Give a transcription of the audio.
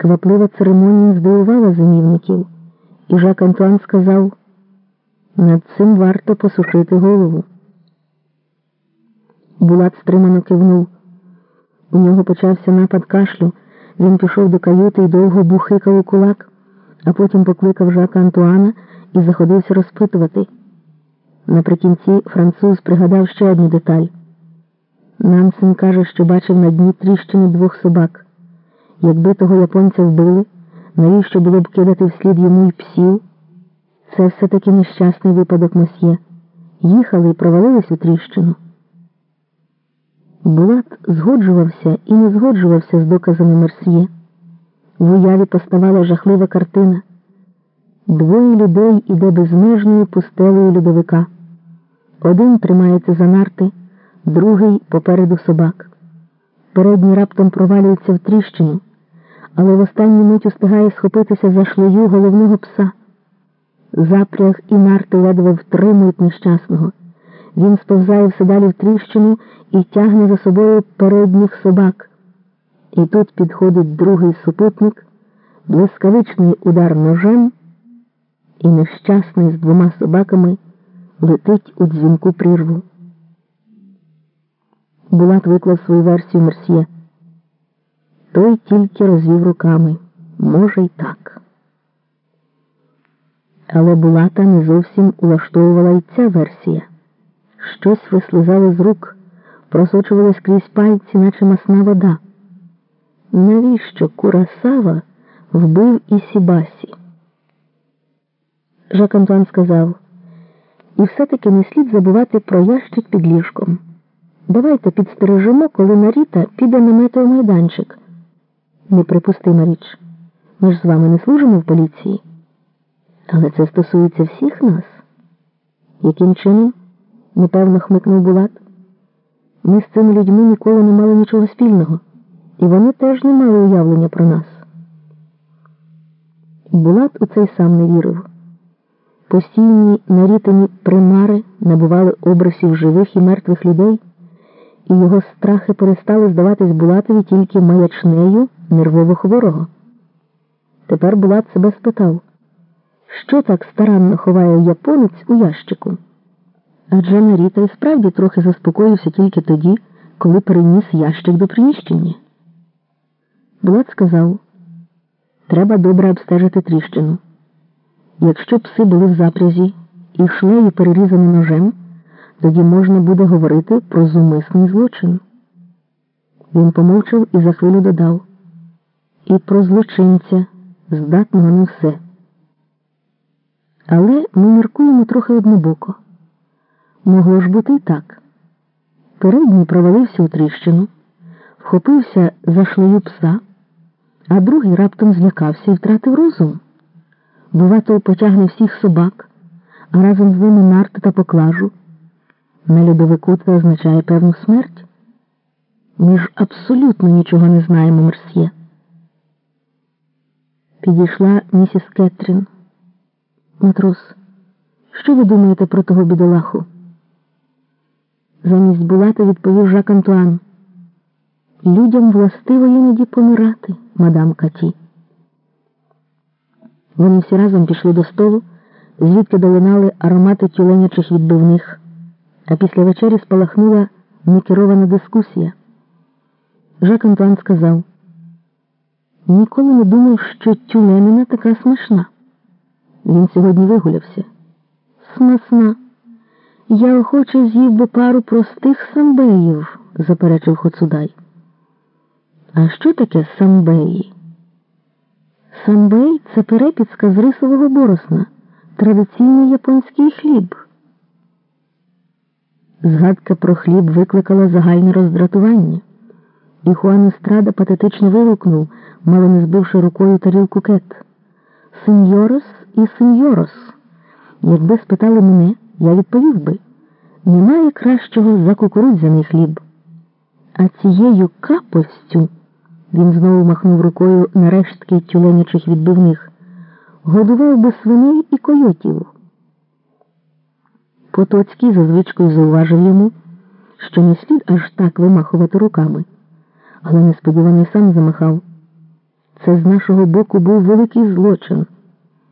Кваплива церемонія здивувала зимівників, і Жак Антуан сказав, над цим варто посушити голову. Булат стримано кивнув. У нього почався напад кашлю. Він пішов до каюти і довго бухикав у кулак, а потім покликав Жака Антуана і заходився розпитувати. Наприкінці француз пригадав ще одну деталь. Нансен каже, що бачив на дні тріщини двох собак. Якби того японця вбили, навіщо було б кидати вслід йому й псів? Це все-таки нещасний випадок мосьє. Їхали і провалились у тріщину. Булат згоджувався і не згоджувався з доказами Мерсьє. В уяві поставала жахлива картина. Двоє людей іде безмежною пустелею льодовика. Один тримається за нарти, другий попереду собак. Передній раптом провалюється в тріщину, але в останню мить устигає схопитися за шлею головного пса. Запряг і нарти ледве втримують нещасного. Він сповзає все далі в тріщину і тягне за собою передніх собак. І тут підходить другий супутник, блискавичний удар ножем, і нещасний з двома собаками летить у дзвінку прірву. Булат виклав свою версію Мерсьє. Той тільки розвів руками. Може, й так. Але Булата не зовсім улаштовувала й ця версія. Щось вислизало з рук, просочувалось крізь пальці, наче масна вода. Навіщо Курасава вбив і Сібасі? Жак Антуан сказав, і все-таки не слід забувати про ящик під ліжком. Давайте підстережемо, коли Наріта піде на метеомайданчик. Неприпустима річ. Ми ж з вами не служимо в поліції. Але це стосується всіх нас. Яким чином? непевно хмикнув Булат. Ми з цими людьми ніколи не мали нічого спільного, і вони теж не мали уявлення про нас. Булат у цей сам не вірив. Постійні нарітані примари набували образів живих і мертвих людей, і його страхи перестали здаватись Булатові тільки маячнею нервово хворого. Тепер Булат себе спитав, що так старанно ховає японець у ящику. Адже Наріта і справді трохи заспокоївся тільки тоді, коли переніс ящик до приміщення. Булат сказав, треба добре обстежити тріщину. Якщо пси були в запрязі і шлею перерізані ножем, тоді можна буде говорити про зумисний злочин. Він помовчав і за хвилю додав і про злочинця, здатного на все. Але ми міркуємо трохи однобоко. Могло ж бути і так. Передній провалився у тріщину, вхопився за шлею пса, а другий раптом злякався і втратив розум. Бувато потягне всіх собак, а разом з ними нарти та поклажу. На льодовику це означає певну смерть. Ми ж абсолютно нічого не знаємо, Мерсьє. Підійшла місіс Кетрін. Матрос, що ви думаєте про того бідолаху? Замість Булата відповів Жак Антуан. Людям властиво іноді помирати, мадам Каті. Вони всі разом пішли до столу, звідки долинали аромати тюленячих відбивних, а після вечері спалахнула некерована дискусія. Жак Антуан сказав: Ніколи не думав, що тюленина така смачна. Він сьогодні вигулявся. Смасна. Я охоче з'їв би пару простих самбеїв, заперечив Хоцудай. А що таке самбеї? Самбей це перепіцка з рисового боросна, традиційний японський хліб. Згадка про хліб викликала загальне роздратування, і Хуан Естрада патетично вигукнув, мало не збивши рукою тарілку кет. Сеньорос і сеньорос. Якби спитали мене, я відповів би немає кращого за кукурудзяний хліб. А цією капостю він знову махнув рукою на рештки тюленячих відбивних, годував би свиней і койотів. Потоцький за звичкою зауважив йому, що не слід аж так вимахувати руками, але несподівано сам замахав. Це з нашого боку був великий злочин.